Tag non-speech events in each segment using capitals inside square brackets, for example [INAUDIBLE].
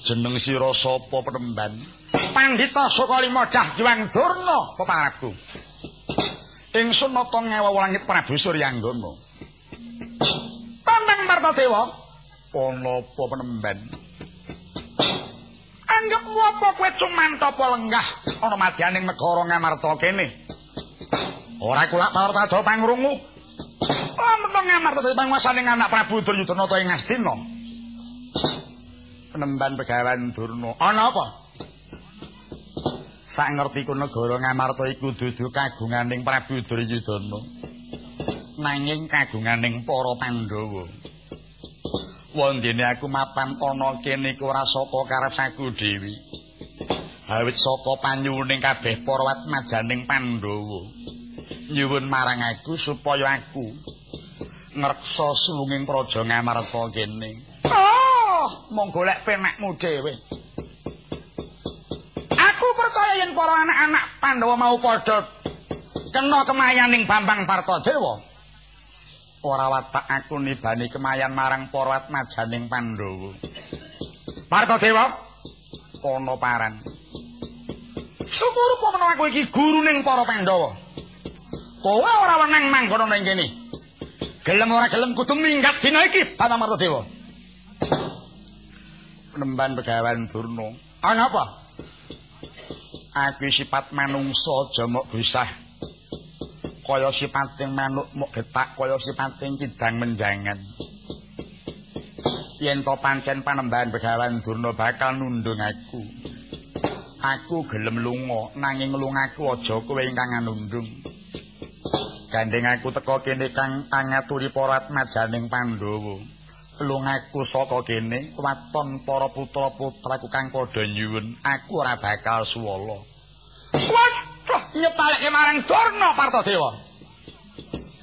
jeneng sira sapa penemban? Pandhita sukalima dah juang durna peparabku ingsun nata ngewa langit prabu suryanggana tandang martadewa ana apa penemban? Anggapmu apa kowe cuman apa lenggah ana madyaning negara ngamarta kene? Ora kula pawarta pangrungu. Amarta ngamarta panguwasaning anak Prabu Duryudana ta ing Astina penemban pegawan Durna. Ana apa? Sak ngertiku negara ngamarta iku dudu kagunganing Prabu Duryudana. Nanging kagunganing para Pandhawa. Wondene aku mapan ana kene iku ora saka karasaku dhewe awit saka panyuwuning kabeh para watmajaning Pandhawa. Nyuwun marang aku supaya aku ngreksa sulunging praja ngamarta kene. Oh mong golek penakmu dhewe aku percaya yen para anak-anak Pandhawa mau padha kena kemayaning Bambang Partadewa ora watak aku nibani kemayan marang para majaning Pandhawa. Partadewa ana paran. Syukur apa menawa aku iki guruning para Pandhawa. Kowe ora wenang manggon ning kene. Gelem ora gelem kudu minggat dina iki, Bapak Martadewa. Penemban Begawan Durna. Ana apa? Aku sifat manungsa aja mok gusah. kaya sipating manuk muk getak kaya sipating kidang menjangan yen to pancen panembahan begawan durna bakal nundung aku aku gelem lunga nanging lungaku aja kowe ingkang nundung gandeng aku teka kene kang angaturi para majaning pandhawa lungaku saka kene waton para putra-putraku kang padha nyuwun aku ora bakal suwala nyepalke marang Durna Partadewa.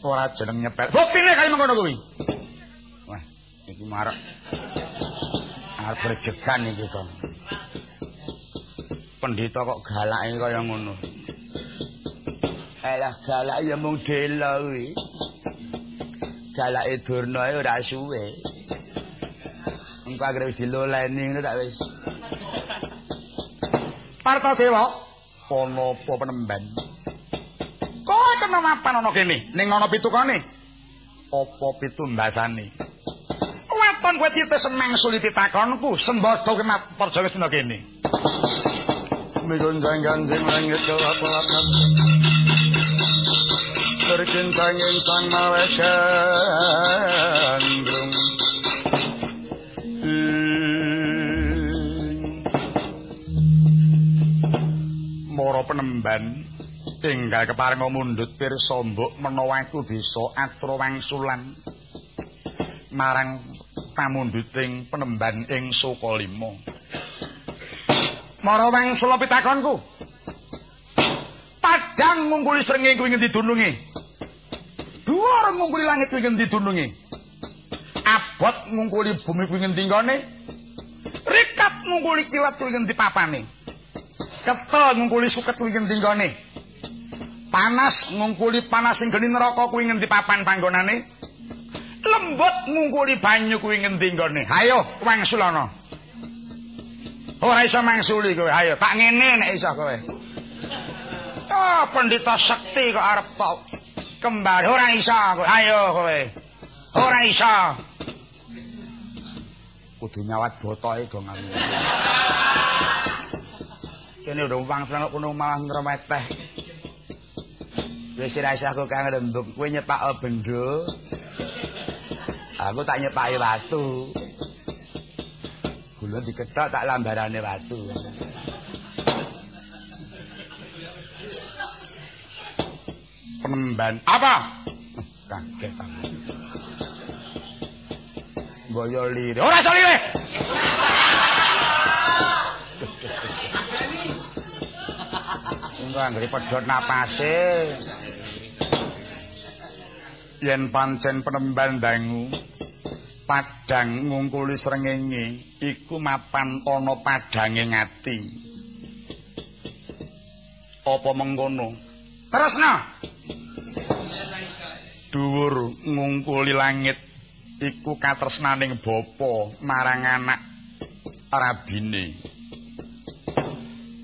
Ora jeneng nyepel. Buktine kaya mengkono kuwi. Wah, iki marek. Arep rejegan iki kok. Pendhita kok galake kaya ngono. Alah galak ya mung dela kuwi. Galake Durna ora suwe. Engko agar wis diloleni ngono tak wis. [LAUGHS] Partadewa. ana apa penemban kowe kena mapan ana kene? Ning ana pitukane apa pitumbasane waton kowe dites mengsuli pitakonku sembodo kemat perja wis dina kene. Migunjang ganjing langit kelap-kelapan berkincangin sang mawekan mara penemban tinggal keparing mundhut pirsa mbok menawa aku bisa atra wangsulan marang pamundhuting penemban ing Sukalima mara wangsul pitakonku. Padang ngungkuli srengenge kuwi ngendi dununge? Dhuwur ngungkuli langit kuwi ngendi dununge? Abot ngungkuli bumi kuwi ngendi nggone? Rikat ngungkuli kilat kuwi ngendi papane ketel ngungkuli suket kuwi ngendi nggone? Panas ngungkuli panas sing geni neraka kuwi ngendi papan panggonane? Lembut ngungkuli banyu kuwi ngendi nggone? Ayo wangsul ana. Ora iso mangsuli kowe. Ayo tak ngene nek iso kowe. Oh pendeta sekti kok arep tok. Kembar. Ora iso kowe. Ayo kowe. Ora iso. Kudu nyawat botoke go ngamu kene udah umpang seneng kono malah ngremeteh. Wis ora isih aku kang rembug, kowe nyepak bendo. Aku tak nyepaki watu. Gula diketok tak lambarane watu. Penemban. Apa? Kaget aku. Boyo lire. Ora iso lire. Engko anggere pedhot napase. Yen pancen penemban dangu padang ngungkuli srengenge iku mapan ana padange ngati. Apa mengkono? Tresna. Dhuwur ngungkuli langit iku katresnaning bapa marang anak rabine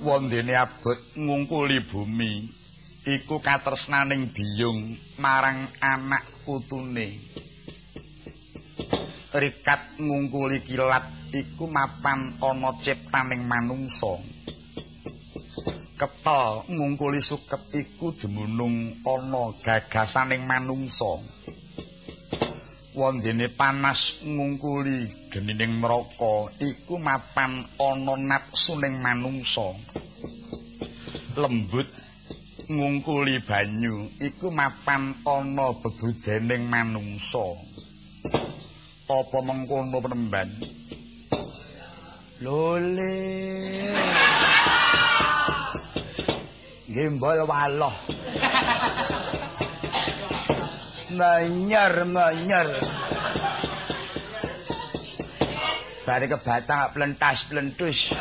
wondene abot ngungkuli bumi iku katresnaning biyung marang anak putune. Rikat ngungkuli kilat iku mapan ana ciptaning manungsa. Ketel ngungkuli suket iku dumunung ana gagasaning manungsa wondene panas ngungkuli genining neraka iku mapan ana nafsuning manungsa. Lembut ngungkuli banyu iku mapan ana bebudening manungsa. Apa mengkono penemban? Lole. Gimbal waloh. Menyer, menyer. Bari ke batang pelentas pelentus.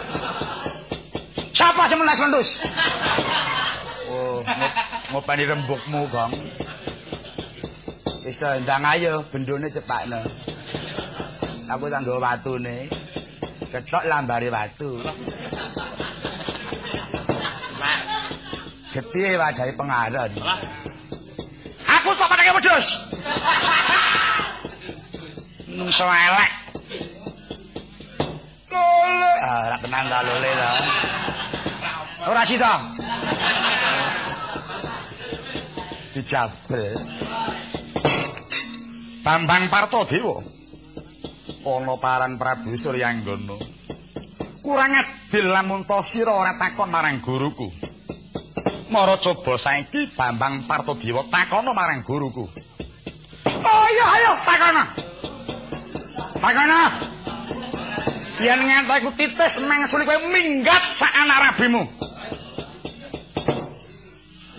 Siapa sih melentas pelentus? Oh, ngopani rembukmu, Bang. Wis to ndang ayo bendone cepakno. Aku tanggo watune. Ketok lambari watu. getih wadahe pengaran. Wedhus. Nungso elek. Lole. Ah, ora kenang ta lole ta. Ora sida. Dijabel. Bambang Partodewa. Ana paran Prabu Suryanggana. Kurang adil lamun to sira ora takon marang guruku. Mara coba saiki Bambang Partodewa takono marang guruku. Oh iya ayo takono. Takono. Yen ngantek ku titis mengsuli kowe minggat sak anarabimu.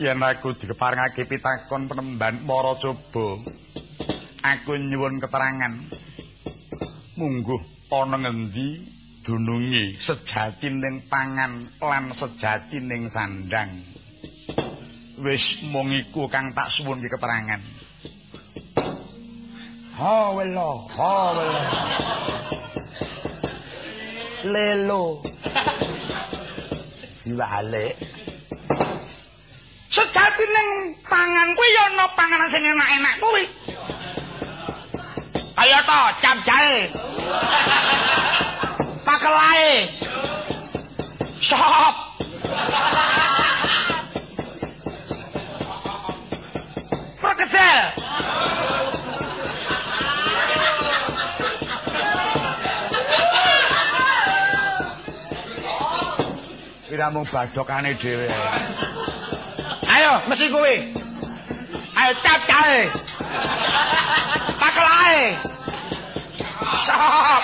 Yen aku dikeparengake pitakon penemban Mara coba. Aku nyuwun keterangan. Mungguh ana ngendi dunungi sejatining pangan lan sejatining sandang. Wis mung iku kang tak suwun iki keterangan. Ha welo, ha welo. Lelo. Diwale. Sejati ning pangan kuwi ya ana panganan sing enak-enak kuwi. Ayo to, cap jae. Pakelae. Sop. Kira mung badokane dhewe. Ayo, mesti kuwi. Ayo cap cae. Pakelae. Sop.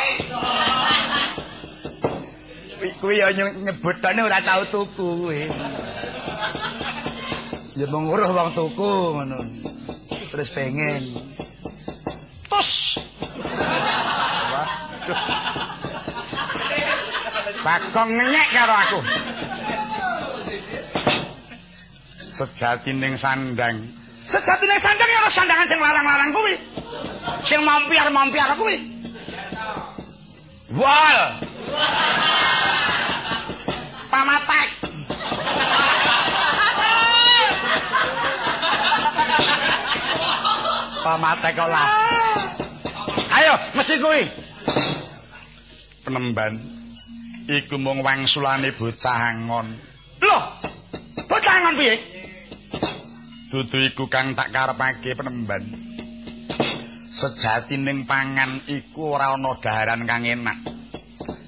Kuwi yo nyebutane ora tau tuku kuwi. Ya mung weruh wong tuku ngono. terus pengen tos waduh bakong ngenyek karo aku sejati ning sandang sejati sandang ya sandangan sing larang-larang kuwi sing mampiar-mampiar kuwi wal pamatek pamate kolah. Ayo, mesti kuwi. Penemban iku mung wangsulane bocah angon. Loh, bocah angon piye? Dudu iku kang tak karepake penemban. Sejatining pangan iku ora ana daharan kang enak.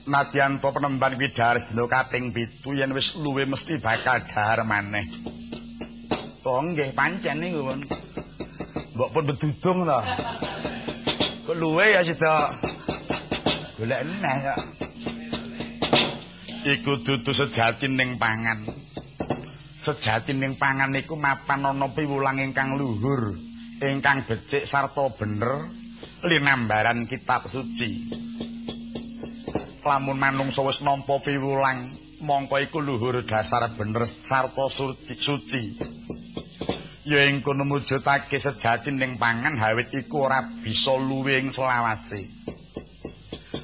Nadyan to penemban kuwi dahar sedina kaping 7 yen wis luwe mesti bakal dahar maneh. To nggih pancen niku, mbok pun bedudung to. Kok luwe ya sida. Golek eneh ya. Iku dudu sejati pangan. Sejati pangan iku mapan ana piwulang ingkang luhur, ingkang becik sarta bener linambaran kitab suci. Lamun manungsa wis nampa piwulang, mongko iku luhur dasar bener sarta suci. suci. ya ing kono mujudake sejati ning pangan hawit iku ora bisa luwih ing selawase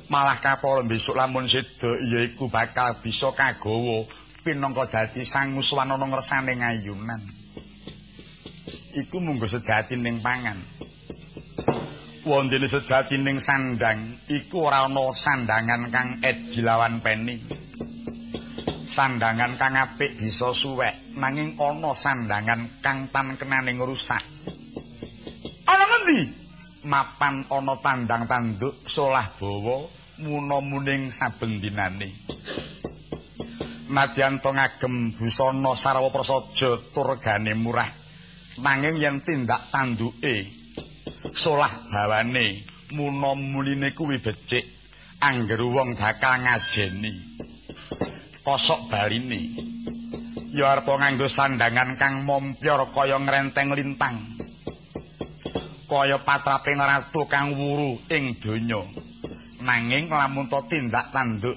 malah kapal besok lamun sedo iya iku bakal bisa kagawa pinangka dadi sang muswana ngersane ngayunan. Iku munggo sejati ning pangan. Wondene sejati ning sandang iku ora ana sandangan kang edi lawan peni. Sandangan kang apik bisa suwek nanging ana sandangan kang tan kenane ngrusak ana ngendi? Mapan ana tandang tanduk solah bawa munamuning saben dinane Nadyan to ngagem busana sarwa prasaja turgane murah. Nanging yen tindak tanduke solah bawane munamuline kuwi becik angger wong bakal ngajeni. Kosok baline. Ya arep nganggo sandangan kang mompyor kaya ngrenteng lintang. Kaya patraping ratu kang wuru ing donya. Nanging lamun to tindak tanduk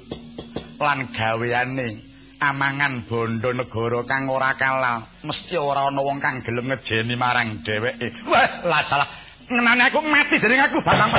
lan gaweane amangan bondo negara kang ora kalah mesti ora ana wong kang gelem ngejeni marang dheweke. Wah lah dalah ngenane aku mati dening aku batang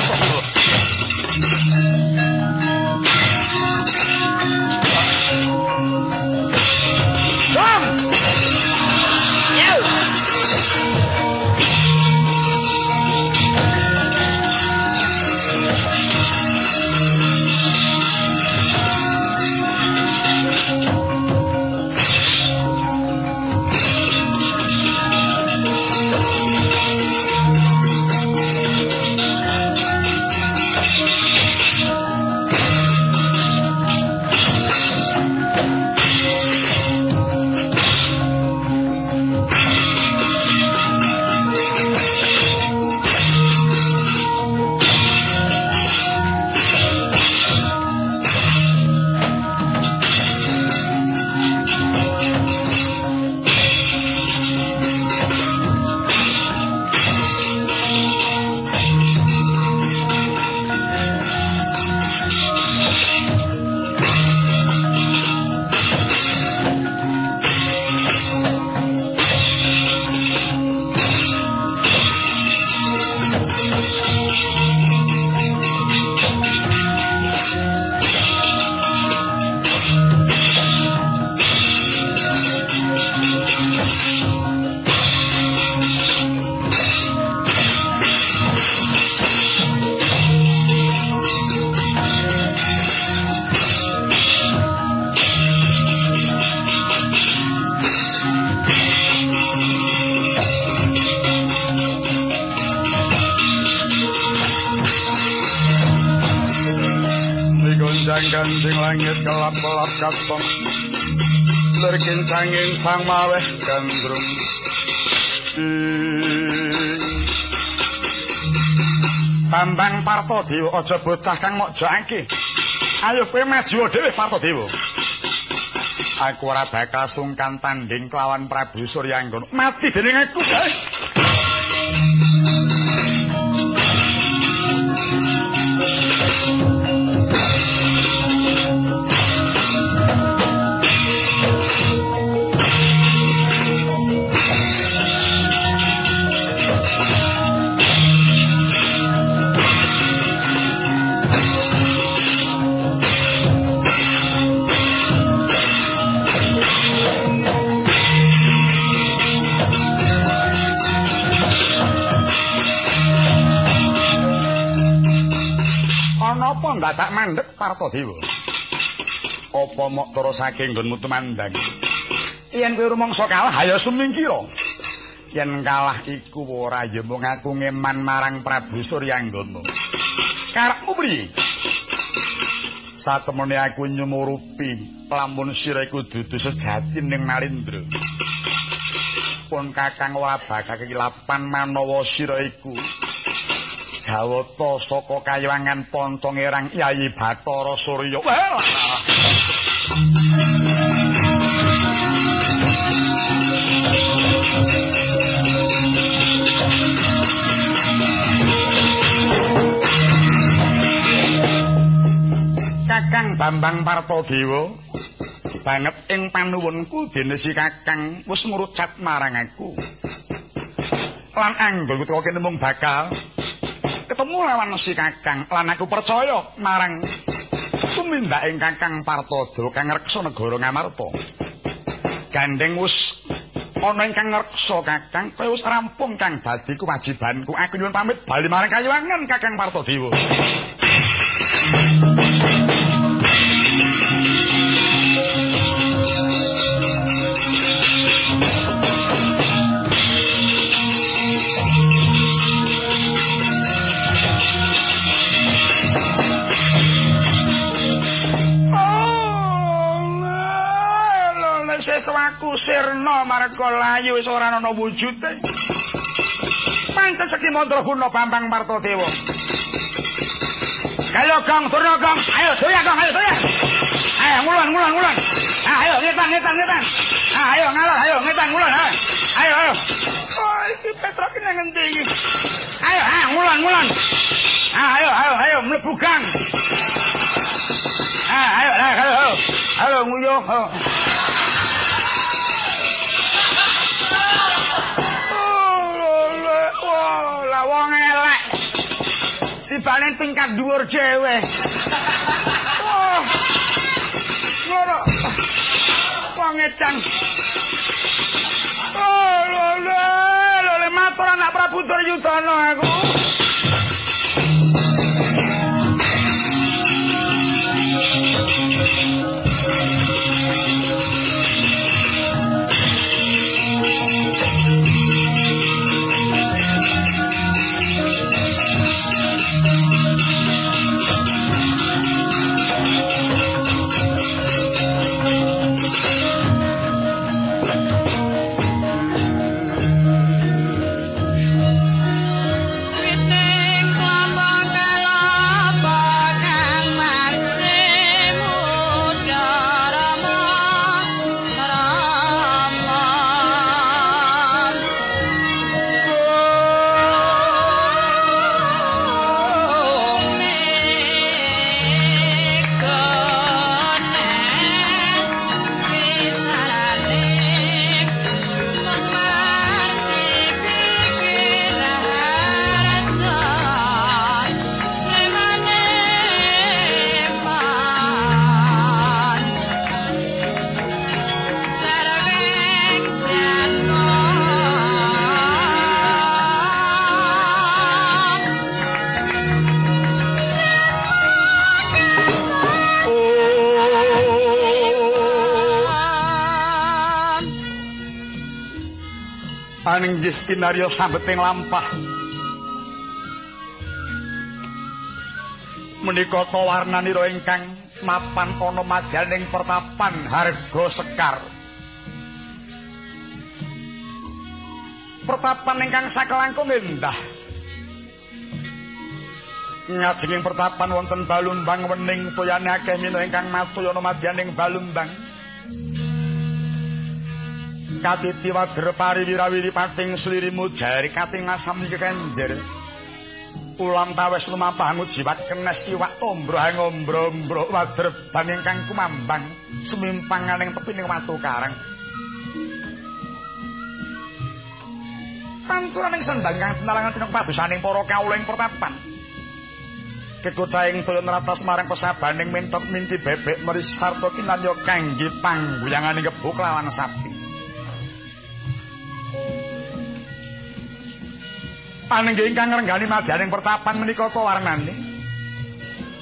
petok sang maweh gandrung. Bambang Parto Dewa aja bocah kang mok jake Ayo kowe maju dhewe Parto Dewa Aku ora bakal sungkan tanding kelawan Prabu Suryanggono. Mati dening aku guys mandek Partodewa. Apa mok terus saking nggonmu tumandang? Yen kowe rumangsa kalah, ayo sumingkira. Yen kalah iku ora ya mung aku ngeman marang Prabu Suryanggana. Karepmu priye? Satemene aku nyumurupi lamun sira iku dudu sejati ning Malindra. Pun Kakang ora bakal kekilapan manawa sira iku Jawata saka kayangan Poncong Erang Yayi Bathara Surya. Kakang Bambang Partodewa banget ing panuwunku dene si Kakang wis ngurucat marang aku. Lan anggul kene mung bakal ketemu lawan si kakang lan aku percaya marang Tumindak ing Kakang Partada kang reksa negara Ngamarta. Gandeng wis ana ingkang ngreksa Kakang, kowe wis rampung kang dadi kewajibanku. Aku nyuwun pamit bali marang Kayuwangan Kakang Partadewa. Seswaku sirna marga layu wis ora ana wujude. Pancen seki mantra guna Bambang Martadewa. Ayo Kang, turno Kang. Ayo doya Kang, ayo doya. Ayo ngulan ngulan ngulan. Ayo ngetan ngetan ngetan. Ayo ngalor, ayo ngetan ngulan. Ayo ayo. Oh, iki Petra ki nang endi iki? Ayo, ayo ngulan ngulan. Ayo ayo ayo mlebu Kang. Ayo ayo ayo. Ayo nguyuh. Tibane tingkat dhuwur dhewe. Oh. Ngono. Wong edan. Oh, lho, lho, matur anak Prabu Duryudana aku. Kinarya sambeting lampah. Menika to warnanira ingkang mapan ana madyaning pertapan harga sekar. Pertapan ingkang sakelangkung endah. Ngajenging pertapan wonten balumbang wening toyane akeh mino ingkang matuyana madyaning balumbang. Katiti wadra pariwirawiri pating slirimu jari kating asam iki kenjer. Ulam tawes lumampahmu jiwat kenes iwak ombro ngombro ombro wadra ban ingkang kumambang semimpanganing tepining watu karang. Pancuraning sendang kang penalangan pinung padusaning para kawula ing pertapan. Kekocaing toyo neratas marang pesabaning mentok minti bebek meris sarto kinanyo kanggi pangguyanganing gebuk lawan sapi panenggih ingkang ngrenggani madyaning pertapan menika to warnane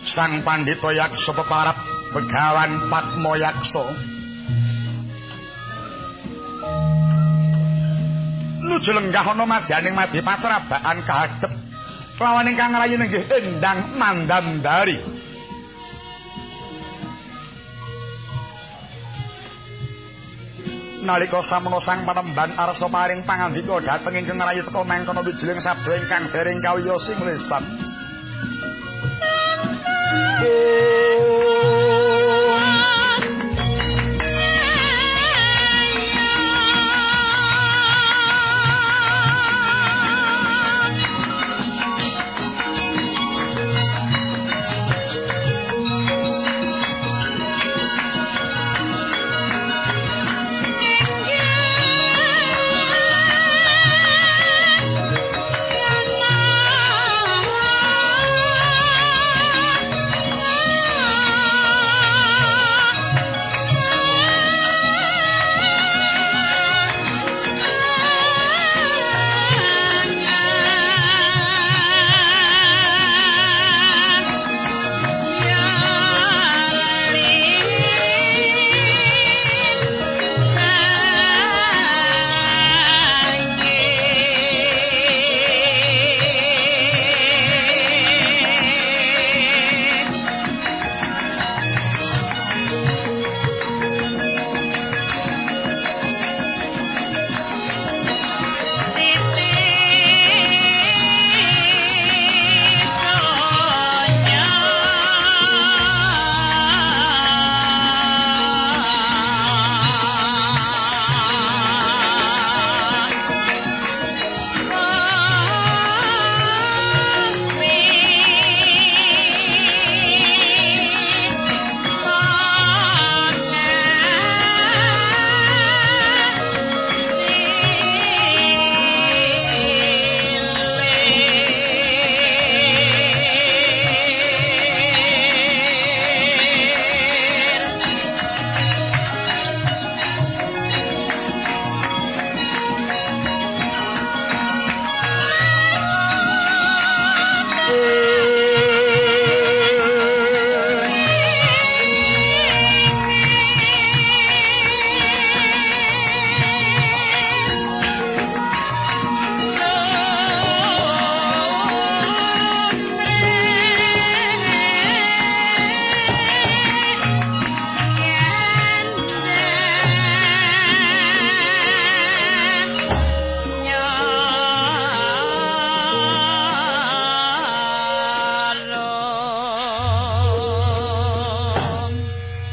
Sang Pandita Yaksa peparap Begawan Padma Yaksa Nuju lenggah ana madyaning madhi pacrabaan kahadep lawan ingkang rayi nenggih endang mandandari nalika samono sang panemban arsa paring pangandika dhateng ing rayi teka mangkono wijiling sabda ingkang dering kawiyosing lisan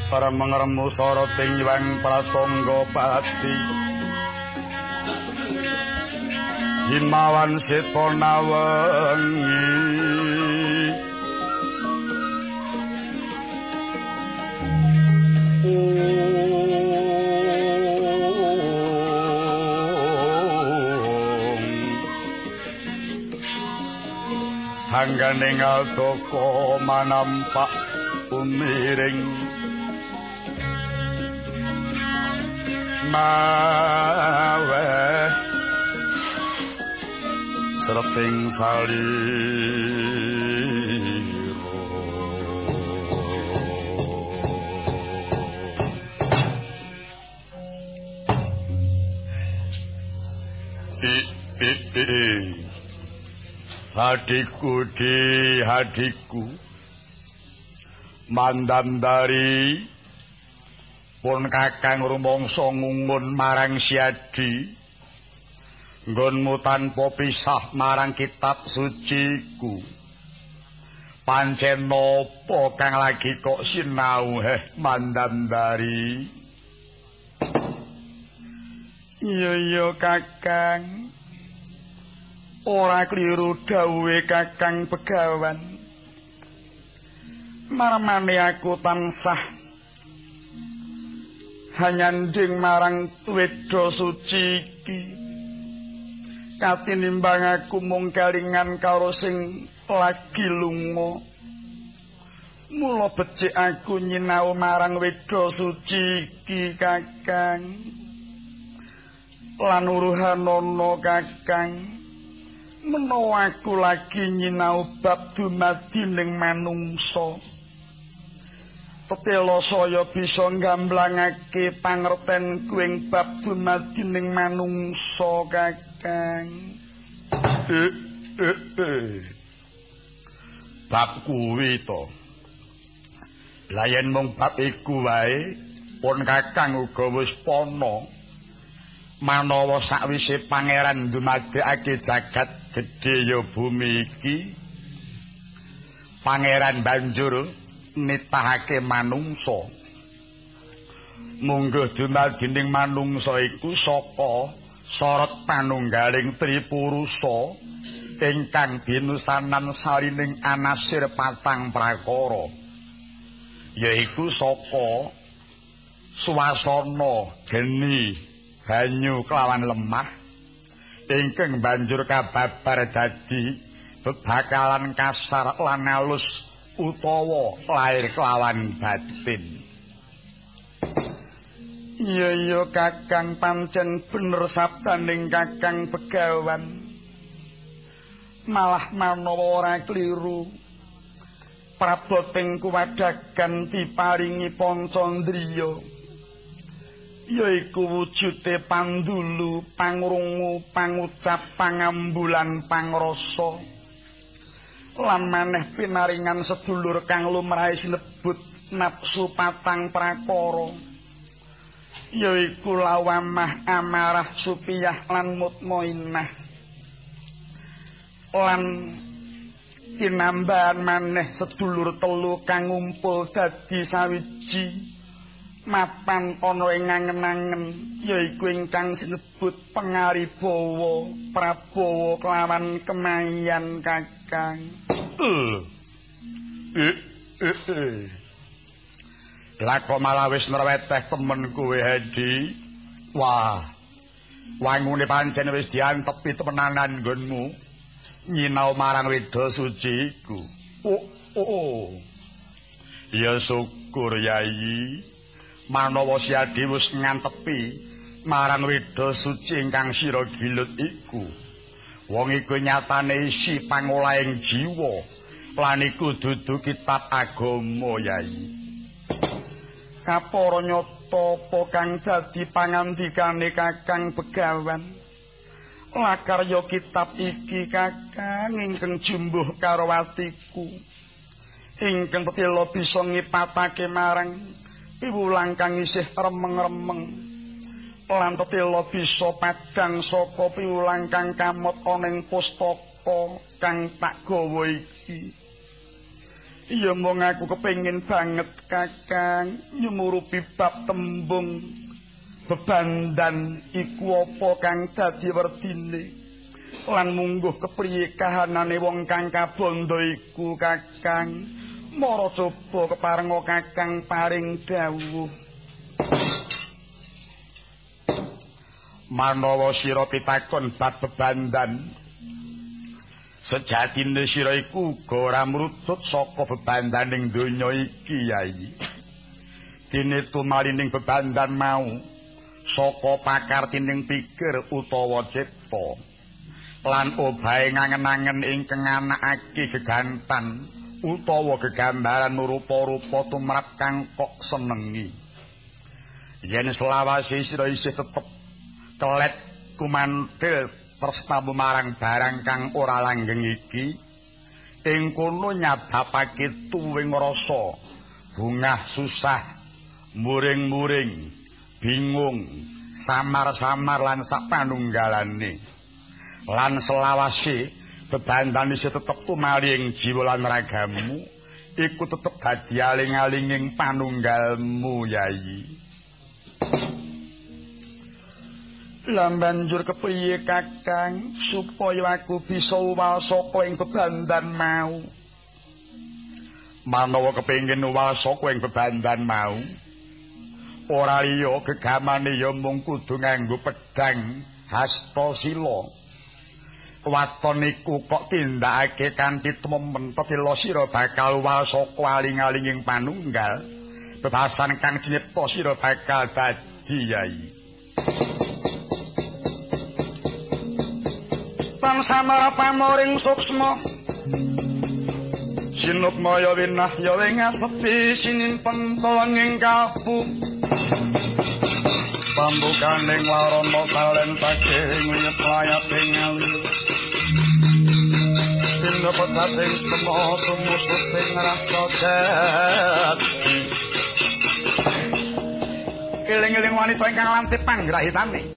para mengremu soroting iwang pratangga pati. Himawan setona wengi Hanggane ngatoko manampak umiring mawe serping saliro i i i Hadiku di hadiku Mandandari pun kakang rumangsa ngungun marang siadi nggonmu tanpa pisah marang kitab suciku pancen napa kang lagi kok sinau heh mandandari? Iya iya kakang. Ora kliru dawuhe kakang pegawan marmane aku tansah hanyanding marang wedha suci iki. Katinimbang aku mung kalingan karo sing lagi lunga. Mula becik aku nyinau marang wedha suci iki kakang. Lan uruhanono kakang. Menawa aku lagi nyinau bab dumadi ning manungsa tetelo saya bisa nggamblangake pangerten kuing bab dumadi ning manungsa kakang. Eh, eh, eh. bab kuwi to. Layan mung bab iku wae pun kakang uga wis pono. Manawa sakwise pangeran dumadekake jagat gedhe ya bumi iki. Pangeran banjur nitahake manungsa. Mungguh dumadining manungsa iku saka sorot panunggaling tripurusa ingkang binusanan sarining anasir patang prakara yaiku saka swasana geni banyu kelawan lemah ingkang banjur kababar dadi bebakalan kasar lan alus utawa lair kelawan batin. Iya iya kakang pancen bener sabdaning kakang begawan. Malah manawa ora kliru praboting kuwadagan diparingi pancandriya yaiku wujude pandulu pangrungu pangucap pangambulan pangrasa lan maneh pinaringan sedulur kang lumrahe sinebut nafsu patang prakara. Yaiku lawamah amarah supiyah lan mutmainah lan tinambahan maneh sedulur telu kang ngumpul dadi sawiji mapan ana ing ngangen-angen yaiku ingkang sinebut pengaribawa prabawa kelawan kemayan kakang uh. eh eh eh lah kok malah wis nreweteh temen kowe Hedi? Wah wangune pancen wis diantepi temenanan nggonmu. Nyinau marang weda suci iku. Oh oh, oh. ya syukur yai. Manawa siadi wis ngantepi marang weda suci ingkang sira gilut iku wong iku nyatane isi pangolahing jiwa lan iku dudu kitab agama yai. Kapara nyata apa kang dadi pangandikane kakang begawan? Lakarya kitab iki kakang ingkang jumbuh karo atiku. Ingkang tetelo bisa ngipatake marang piwulang kang isih remeng-remeng lan tetela bisa padhang saka piwulang kang kamot ana ing pustaka kang tak gawa iki. Iya mong aku kepengin banget kakang nyumurupi bab tembung. Bebandan iku apa kang dadi werdine? Lan mungguh kepriye kahanane wong kang kabondo iku kakang? Mara coba keparenga kakang paring dawuh manawa sira pitakon bab bebandan Sejatine sira iku uga ora mrutut saka bebandaning donya iki yai. Dene tumalining bebandan mau saka pakar tining pikir utawa cipta. Lan obahe ngangen-angen ingkang anakake gegantan utawa gegambaran rupa-rupa tumrap kang kok senengi. Yen selawase sira isih tetep kelet kumantil tresnamu marang barang kang ora langgeng iki ing kono nyababake tuwing rasa bungah susah muring-muring bingung samar-samar lan sapanunggalane lan selawase bebantan isih tetep tumali ing jiwa lan ragamu iku tetep dadi aling-alinging panunggalmu yai Lan banjur kepriye Kakang supaya aku bisa uwal saka ing bebandan mau. Manawa kepengin uwal saka ing bebandan mau. Ora liya gegamane ya mung kudu nganggo pedhang hasta sila. Waton iku kok tindakake kanthi temen tetila sira bakal uwal saka aling-alinging panunggal. Bebasan kang cinipta sira bakal dadi yai. Tan samara pamoring suksma. Sinuk maya winah ya wenga sepi sinin pentolong ing kapu Pambukaning larono kalen saking winyet layat ing ngali Pindah petating setemo sumusut ing rasa jati. Iling-iling wanita ingkang lantip panggrahitane